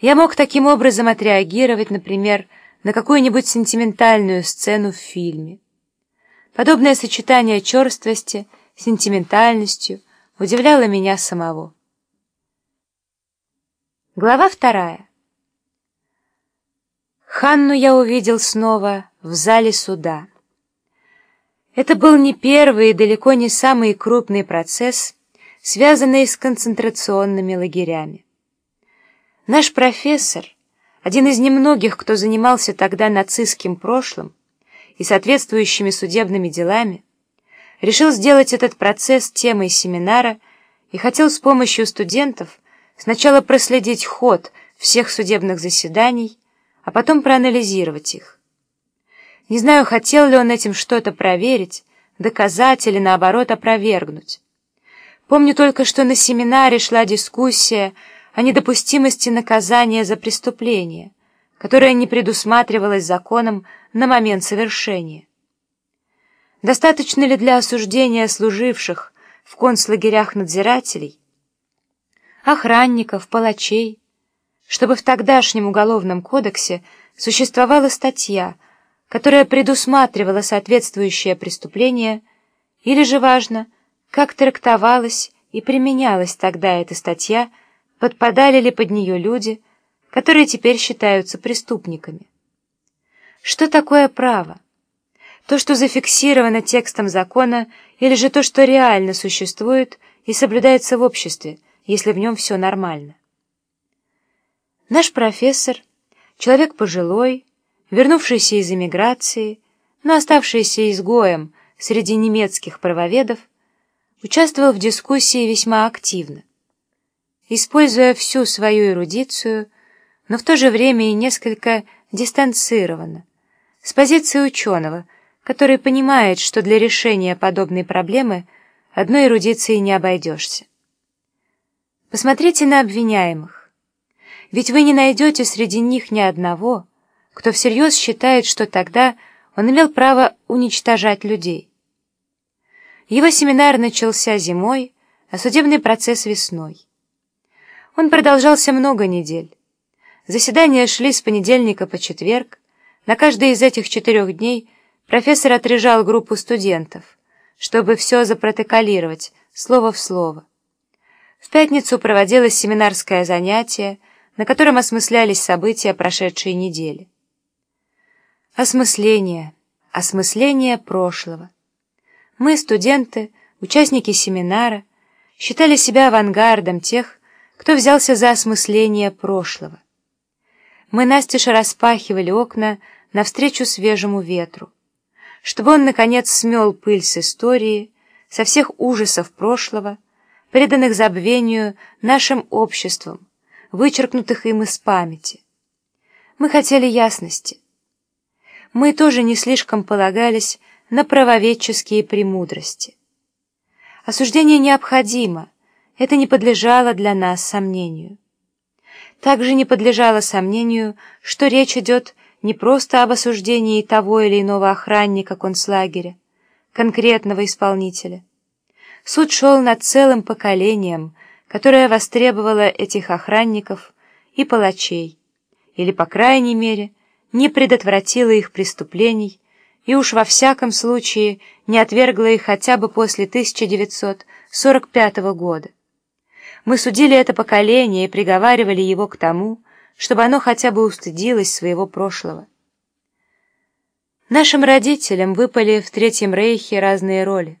Я мог таким образом отреагировать, например, на какую-нибудь сентиментальную сцену в фильме. Подобное сочетание черствости, сентиментальностью удивляло меня самого. Глава вторая. Ханну я увидел снова в зале суда. Это был не первый и далеко не самый крупный процесс, связанный с концентрационными лагерями. Наш профессор, один из немногих, кто занимался тогда нацистским прошлым и соответствующими судебными делами, решил сделать этот процесс темой семинара и хотел с помощью студентов сначала проследить ход всех судебных заседаний, а потом проанализировать их. Не знаю, хотел ли он этим что-то проверить, доказать или, наоборот, опровергнуть. Помню только, что на семинаре шла дискуссия о недопустимости наказания за преступление, которое не предусматривалось законом на момент совершения. Достаточно ли для осуждения служивших в концлагерях надзирателей, охранников, палачей, чтобы в тогдашнем уголовном кодексе существовала статья, которая предусматривала соответствующее преступление, или же важно, как трактовалась и применялась тогда эта статья подпадали ли под нее люди, которые теперь считаются преступниками. Что такое право? То, что зафиксировано текстом закона, или же то, что реально существует и соблюдается в обществе, если в нем все нормально? Наш профессор, человек пожилой, вернувшийся из эмиграции, но оставшийся изгоем среди немецких правоведов, участвовал в дискуссии весьма активно используя всю свою эрудицию, но в то же время и несколько дистанцированно, с позиции ученого, который понимает, что для решения подобной проблемы одной эрудицией не обойдешься. Посмотрите на обвиняемых. Ведь вы не найдете среди них ни одного, кто всерьез считает, что тогда он имел право уничтожать людей. Его семинар начался зимой, а судебный процесс весной. Он продолжался много недель. Заседания шли с понедельника по четверг. На каждый из этих четырех дней профессор отряжал группу студентов, чтобы все запротоколировать, слово в слово. В пятницу проводилось семинарское занятие, на котором осмыслялись события прошедшей недели. Осмысление, осмысление прошлого. Мы, студенты, участники семинара, считали себя авангардом тех, кто взялся за осмысление прошлого. Мы настежь распахивали окна навстречу свежему ветру, чтобы он, наконец, смел пыль с истории, со всех ужасов прошлого, преданных забвению нашим обществом, вычеркнутых им из памяти. Мы хотели ясности. Мы тоже не слишком полагались на правоведческие премудрости. Осуждение необходимо — это не подлежало для нас сомнению. Также не подлежало сомнению, что речь идет не просто об осуждении того или иного охранника концлагеря, конкретного исполнителя. Суд шел над целым поколением, которое востребовало этих охранников и палачей, или, по крайней мере, не предотвратило их преступлений и уж во всяком случае не отвергло их хотя бы после 1945 года. Мы судили это поколение и приговаривали его к тому, чтобы оно хотя бы устыдилось своего прошлого. Нашим родителям выпали в Третьем Рейхе разные роли.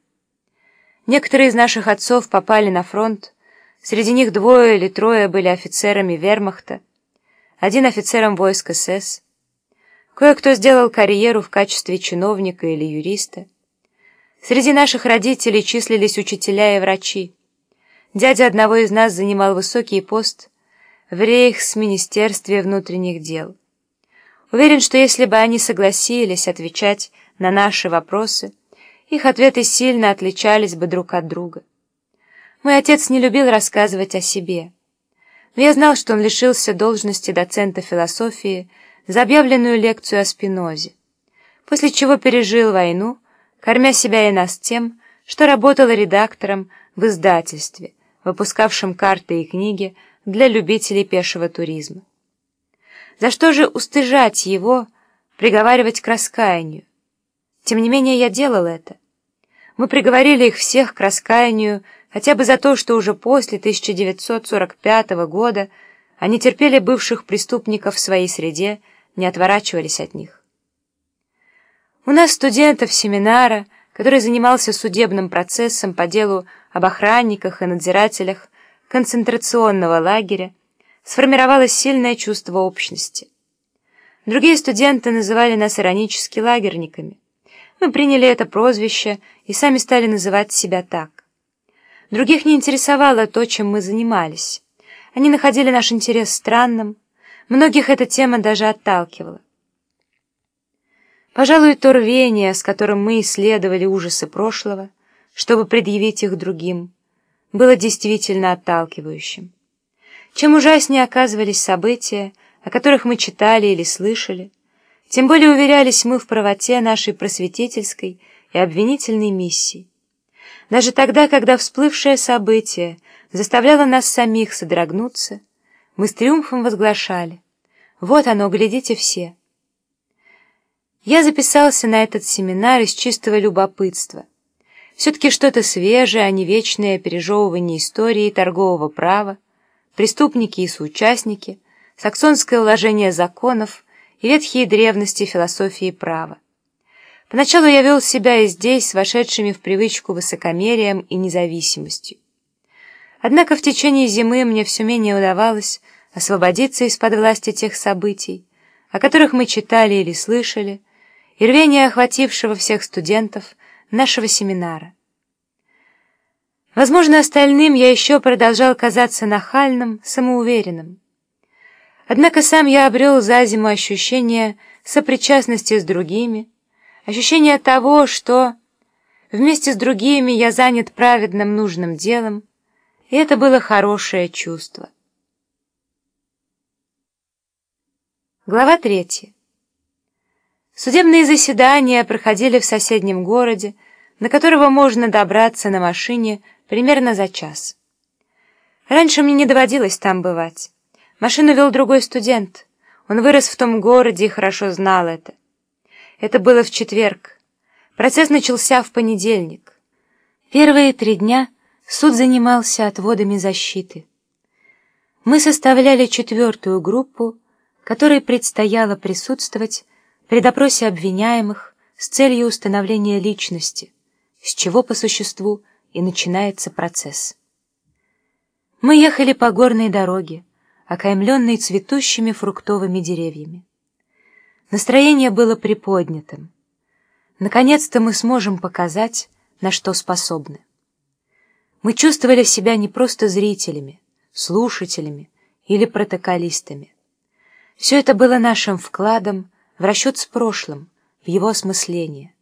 Некоторые из наших отцов попали на фронт, среди них двое или трое были офицерами вермахта, один офицером войск СС. Кое-кто сделал карьеру в качестве чиновника или юриста. Среди наших родителей числились учителя и врачи. Дядя одного из нас занимал высокий пост в Рейхсминистерстве внутренних дел. Уверен, что если бы они согласились отвечать на наши вопросы, их ответы сильно отличались бы друг от друга. Мой отец не любил рассказывать о себе, но я знал, что он лишился должности доцента философии за объявленную лекцию о Спинозе, после чего пережил войну, кормя себя и нас тем, что работал редактором в издательстве, выпускавшим карты и книги для любителей пешего туризма. За что же устыжать его, приговаривать к раскаянию? Тем не менее, я делал это. Мы приговорили их всех к раскаянию хотя бы за то, что уже после 1945 года они терпели бывших преступников в своей среде, не отворачивались от них. У нас студентов семинара, который занимался судебным процессом по делу об охранниках и надзирателях концентрационного лагеря, сформировалось сильное чувство общности. Другие студенты называли нас иронически лагерниками. Мы приняли это прозвище и сами стали называть себя так. Других не интересовало то, чем мы занимались. Они находили наш интерес странным, многих эта тема даже отталкивала. Пожалуй, то рвение, с которым мы исследовали ужасы прошлого, чтобы предъявить их другим, было действительно отталкивающим. Чем ужаснее оказывались события, о которых мы читали или слышали, тем более уверялись мы в правоте нашей просветительской и обвинительной миссии. Даже тогда, когда всплывшее событие заставляло нас самих содрогнуться, мы с триумфом возглашали «Вот оно, глядите все». Я записался на этот семинар из чистого любопытства. Все-таки что-то свежее, а не вечное пережевывание истории торгового права, преступники и соучастники, саксонское уложение законов и ветхие древности философии права. Поначалу я вел себя и здесь с вошедшими в привычку высокомерием и независимостью. Однако в течение зимы мне все менее удавалось освободиться из-под власти тех событий, о которых мы читали или слышали, и рвения охватившего всех студентов нашего семинара. Возможно, остальным я еще продолжал казаться нахальным, самоуверенным. Однако сам я обрел за зиму ощущение сопричастности с другими, ощущение того, что вместе с другими я занят праведным нужным делом, и это было хорошее чувство. Глава третья. Судебные заседания проходили в соседнем городе, на которого можно добраться на машине примерно за час. Раньше мне не доводилось там бывать. Машину вел другой студент. Он вырос в том городе и хорошо знал это. Это было в четверг. Процесс начался в понедельник. Первые три дня суд занимался отводами защиты. Мы составляли четвертую группу, которой предстояло присутствовать при допросе обвиняемых с целью установления личности, с чего по существу и начинается процесс. Мы ехали по горной дороге, окаймленной цветущими фруктовыми деревьями. Настроение было приподнятым. Наконец-то мы сможем показать, на что способны. Мы чувствовали себя не просто зрителями, слушателями или протоколистами. Все это было нашим вкладом в расчет с прошлым, в его осмысление.